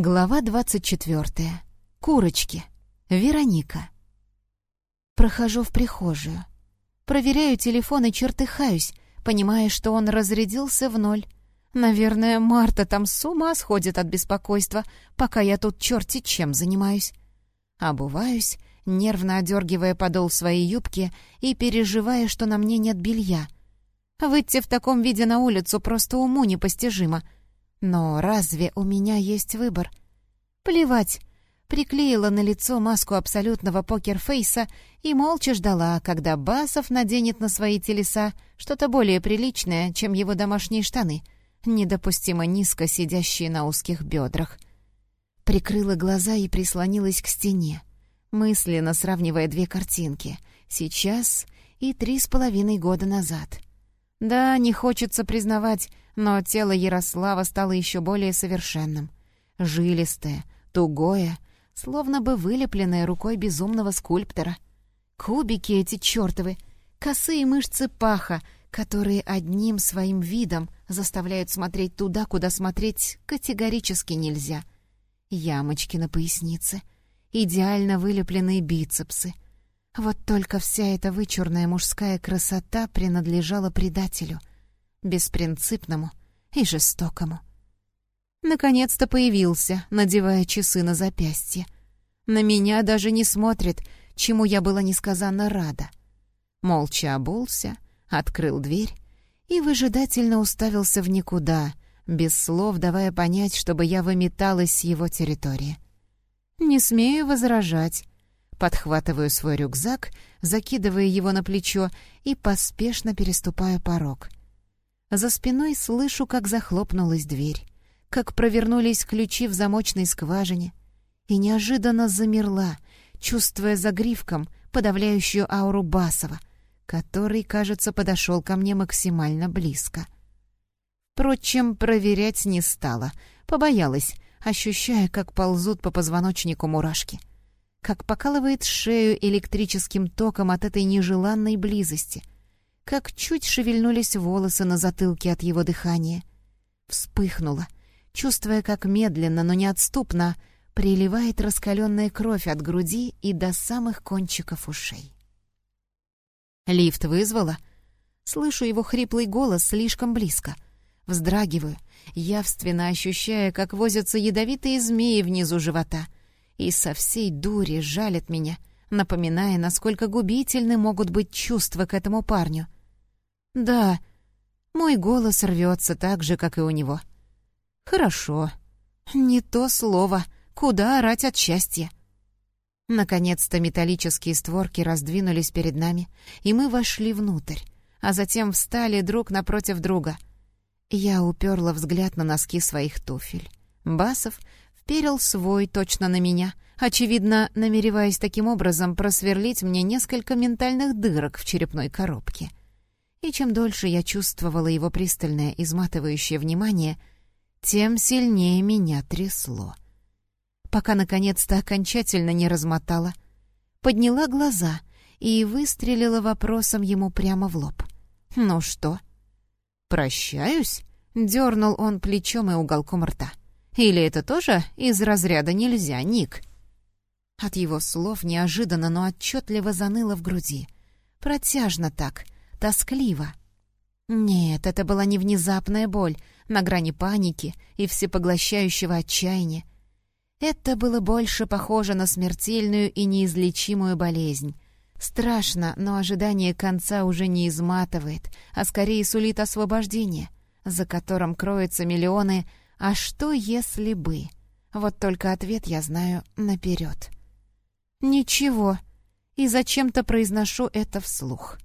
Глава 24. Курочки. Вероника. Прохожу в прихожую. Проверяю телефон и чертыхаюсь, понимая, что он разрядился в ноль. Наверное, Марта там с ума сходит от беспокойства, пока я тут черти чем занимаюсь. Обуваюсь, нервно одергивая подол своей юбки и переживая, что на мне нет белья. Выйти в таком виде на улицу просто уму непостижимо — но разве у меня есть выбор? Плевать. Приклеила на лицо маску абсолютного покерфейса и молча ждала, когда Басов наденет на свои телеса что-то более приличное, чем его домашние штаны, недопустимо низко сидящие на узких бедрах. Прикрыла глаза и прислонилась к стене, мысленно сравнивая две картинки — сейчас и три с половиной года назад. Да, не хочется признавать, но тело Ярослава стало еще более совершенным. Жилистое, тугое, словно бы вылепленное рукой безумного скульптора. Кубики эти чертовы, косые мышцы паха, которые одним своим видом заставляют смотреть туда, куда смотреть категорически нельзя. Ямочки на пояснице, идеально вылепленные бицепсы. Вот только вся эта вычурная мужская красота принадлежала предателю — беспринципному и жестокому. Наконец-то появился, надевая часы на запястье. На меня даже не смотрит, чему я была несказанно рада. Молча обулся, открыл дверь и выжидательно уставился в никуда, без слов давая понять, чтобы я выметалась с его территории. Не смею возражать. Подхватываю свой рюкзак, закидывая его на плечо и поспешно переступаю порог — за спиной слышу, как захлопнулась дверь, как провернулись ключи в замочной скважине, и неожиданно замерла, чувствуя за гривком подавляющую ауру Басова, который, кажется, подошел ко мне максимально близко. Впрочем, проверять не стала, побоялась, ощущая, как ползут по позвоночнику мурашки, как покалывает шею электрическим током от этой нежеланной близости — как чуть шевельнулись волосы на затылке от его дыхания. Вспыхнула, чувствуя, как медленно, но неотступно приливает раскаленная кровь от груди и до самых кончиков ушей. Лифт вызвала. Слышу его хриплый голос слишком близко. Вздрагиваю, явственно ощущая, как возятся ядовитые змеи внизу живота, и со всей дури жалят меня, напоминая, насколько губительны могут быть чувства к этому парню — «Да». Мой голос рвется так же, как и у него. «Хорошо. Не то слово. Куда орать от счастья?» Наконец-то металлические створки раздвинулись перед нами, и мы вошли внутрь, а затем встали друг напротив друга. Я уперла взгляд на носки своих туфель. Басов вперил свой точно на меня, очевидно, намереваясь таким образом просверлить мне несколько ментальных дырок в черепной коробке и чем дольше я чувствовала его пристальное, изматывающее внимание, тем сильнее меня трясло. Пока, наконец-то, окончательно не размотала, подняла глаза и выстрелила вопросом ему прямо в лоб. «Ну что?» «Прощаюсь?» — дернул он плечом и уголком рта. «Или это тоже из разряда нельзя, Ник?» От его слов неожиданно, но отчетливо заныло в груди. Протяжно так — тоскливо. Нет, это была не внезапная боль, на грани паники и всепоглощающего отчаяния. Это было больше похоже на смертельную и неизлечимую болезнь. Страшно, но ожидание конца уже не изматывает, а скорее сулит освобождение, за которым кроются миллионы «а что, если бы?» Вот только ответ я знаю наперед. «Ничего», и зачем-то произношу это вслух.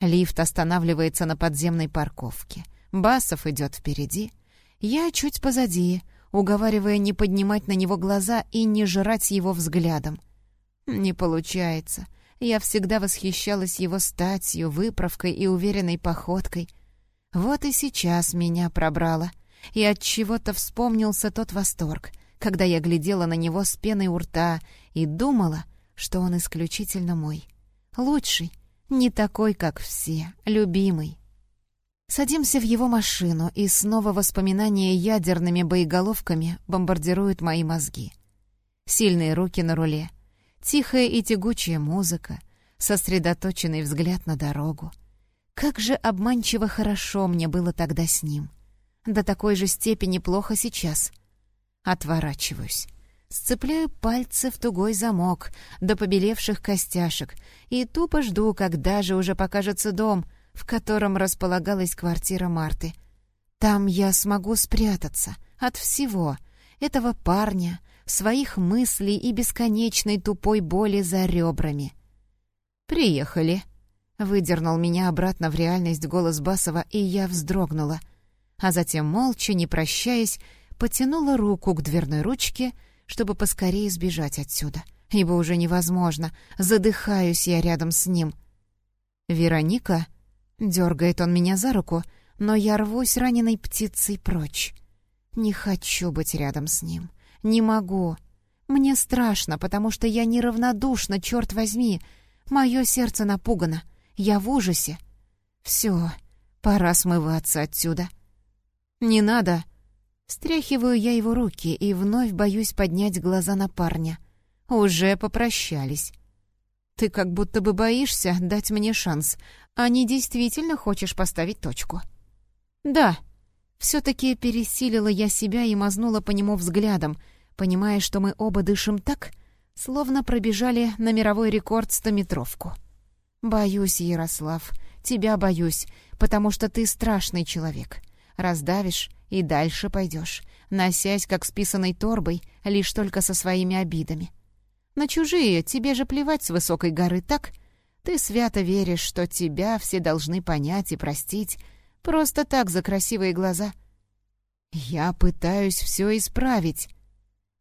Лифт останавливается на подземной парковке. Басов идет впереди. Я чуть позади, уговаривая не поднимать на него глаза и не жрать его взглядом. Не получается. Я всегда восхищалась его статью, выправкой и уверенной походкой. Вот и сейчас меня пробрало. И от чего-то вспомнился тот восторг, когда я глядела на него с пеной у рта и думала, что он исключительно мой. Лучший, не такой, как все, любимый. Садимся в его машину, и снова воспоминания ядерными боеголовками бомбардируют мои мозги. Сильные руки на руле, тихая и тягучая музыка, сосредоточенный взгляд на дорогу. Как же обманчиво хорошо мне было тогда с ним. До такой же степени плохо сейчас. Отворачиваюсь. Сцепляю пальцы в тугой замок до побелевших костяшек и тупо жду, когда же уже покажется дом, в котором располагалась квартира Марты. Там я смогу спрятаться от всего, этого парня, своих мыслей и бесконечной тупой боли за ребрами. «Приехали», — выдернул меня обратно в реальность голос Басова, и я вздрогнула. А затем, молча, не прощаясь, потянула руку к дверной ручке — чтобы поскорее сбежать отсюда, ибо уже невозможно, задыхаюсь я рядом с ним. «Вероника?» — дергает он меня за руку, но я рвусь раненой птицей прочь. Не хочу быть рядом с ним. Не могу. Мне страшно, потому что я неравнодушна, черт возьми. Мое сердце напугано. Я в ужасе. Все, пора смываться отсюда. «Не надо!» Стряхиваю я его руки и вновь боюсь поднять глаза на парня. Уже попрощались. Ты как будто бы боишься дать мне шанс, а не действительно хочешь поставить точку. Да. Все-таки пересилила я себя и мазнула по нему взглядом, понимая, что мы оба дышим так, словно пробежали на мировой рекорд стометровку. Боюсь, Ярослав, тебя боюсь, потому что ты страшный человек. Раздавишь и дальше пойдешь, носясь как с торбой, лишь только со своими обидами. На чужие тебе же плевать с высокой горы, так? Ты свято веришь, что тебя все должны понять и простить, просто так за красивые глаза. Я пытаюсь все исправить.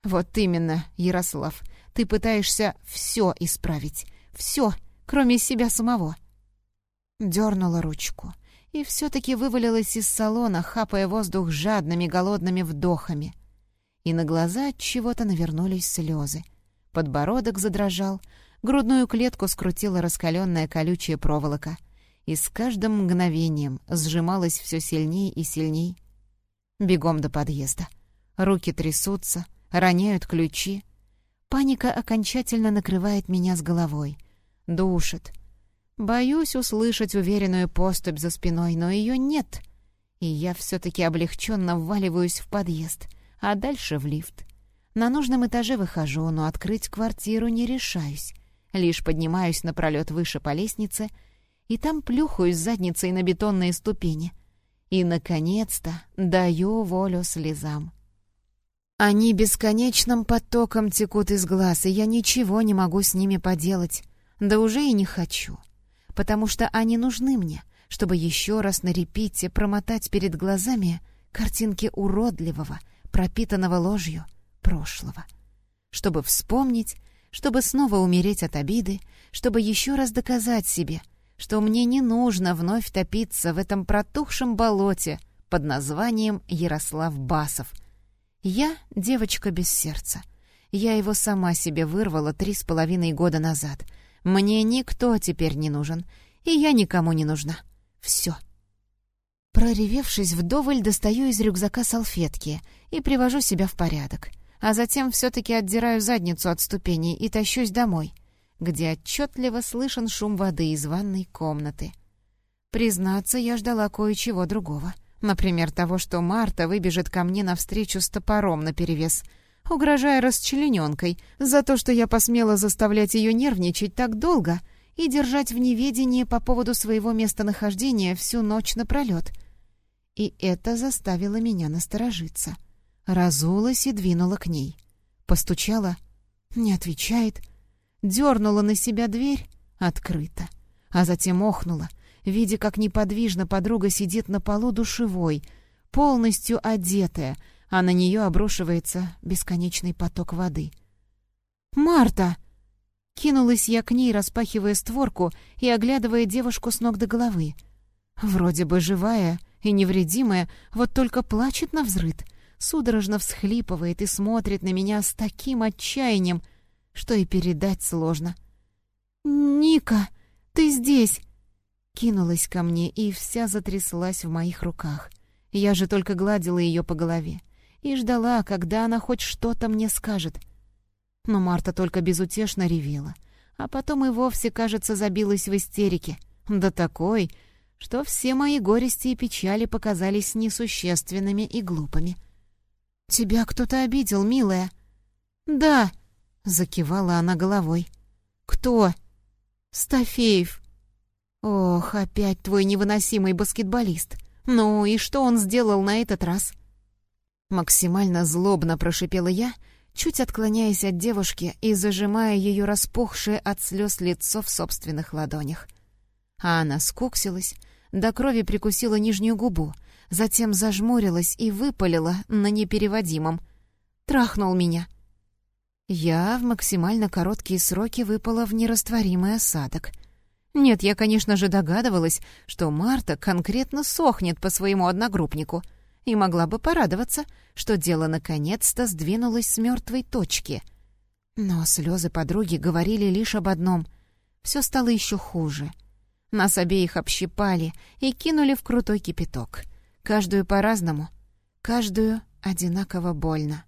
Вот именно, Ярослав, ты пытаешься все исправить. Все, кроме себя самого. Дернула ручку и все-таки вывалилась из салона, хапая воздух жадными голодными вдохами. И на глаза от чего-то навернулись слезы. Подбородок задрожал, грудную клетку скрутила раскаленная колючая проволока, и с каждым мгновением сжималась все сильней и сильней. Бегом до подъезда. Руки трясутся, роняют ключи. Паника окончательно накрывает меня с головой. Душит — Боюсь услышать уверенную поступь за спиной, но ее нет. И я все-таки облегченно вваливаюсь в подъезд, а дальше в лифт. На нужном этаже выхожу, но открыть квартиру не решаюсь. Лишь поднимаюсь напролет выше по лестнице, и там плюхаюсь задницей на бетонные ступени. И, наконец-то, даю волю слезам. Они бесконечным потоком текут из глаз, и я ничего не могу с ними поделать. Да уже и не хочу потому что они нужны мне, чтобы еще раз на репите промотать перед глазами картинки уродливого, пропитанного ложью прошлого. Чтобы вспомнить, чтобы снова умереть от обиды, чтобы еще раз доказать себе, что мне не нужно вновь топиться в этом протухшем болоте под названием Ярослав Басов. Я — девочка без сердца. Я его сама себе вырвала три с половиной года назад — мне никто теперь не нужен, и я никому не нужна. Все. Проревевшись вдоволь, достаю из рюкзака салфетки и привожу себя в порядок, а затем все-таки отдираю задницу от ступеней и тащусь домой, где отчетливо слышен шум воды из ванной комнаты. Признаться, я ждала кое-чего другого. Например, того, что Марта выбежит ко мне навстречу с топором наперевес — угрожая расчлененкой за то, что я посмела заставлять ее нервничать так долго и держать в неведении по поводу своего местонахождения всю ночь напролет. И это заставило меня насторожиться. Разулась и двинула к ней. Постучала, не отвечает. Дернула на себя дверь, открыто. А затем охнула, видя, как неподвижно подруга сидит на полу душевой, полностью одетая — а на нее обрушивается бесконечный поток воды. «Марта!» Кинулась я к ней, распахивая створку и оглядывая девушку с ног до головы. Вроде бы живая и невредимая, вот только плачет на взрыд, судорожно всхлипывает и смотрит на меня с таким отчаянием, что и передать сложно. «Ника, ты здесь!» Кинулась ко мне и вся затряслась в моих руках. Я же только гладила ее по голове и ждала, когда она хоть что-то мне скажет. Но Марта только безутешно ревела, а потом и вовсе, кажется, забилась в истерике. Да такой, что все мои горести и печали показались несущественными и глупыми. «Тебя кто-то обидел, милая?» «Да», — закивала она головой. «Кто?» «Стафеев». «Ох, опять твой невыносимый баскетболист. Ну и что он сделал на этот раз?» Максимально злобно прошипела я, чуть отклоняясь от девушки и зажимая ее распухшее от слез лицо в собственных ладонях. А она скуксилась, до крови прикусила нижнюю губу, затем зажмурилась и выпалила на непереводимом. «Трахнул меня». Я в максимально короткие сроки выпала в нерастворимый осадок. Нет, я, конечно же, догадывалась, что Марта конкретно сохнет по своему одногруппнику — и могла бы порадоваться, что дело наконец-то сдвинулось с мертвой точки. Но слезы подруги говорили лишь об одном. Все стало еще хуже. Нас обеих общипали и кинули в крутой кипяток. Каждую по-разному, каждую одинаково больно.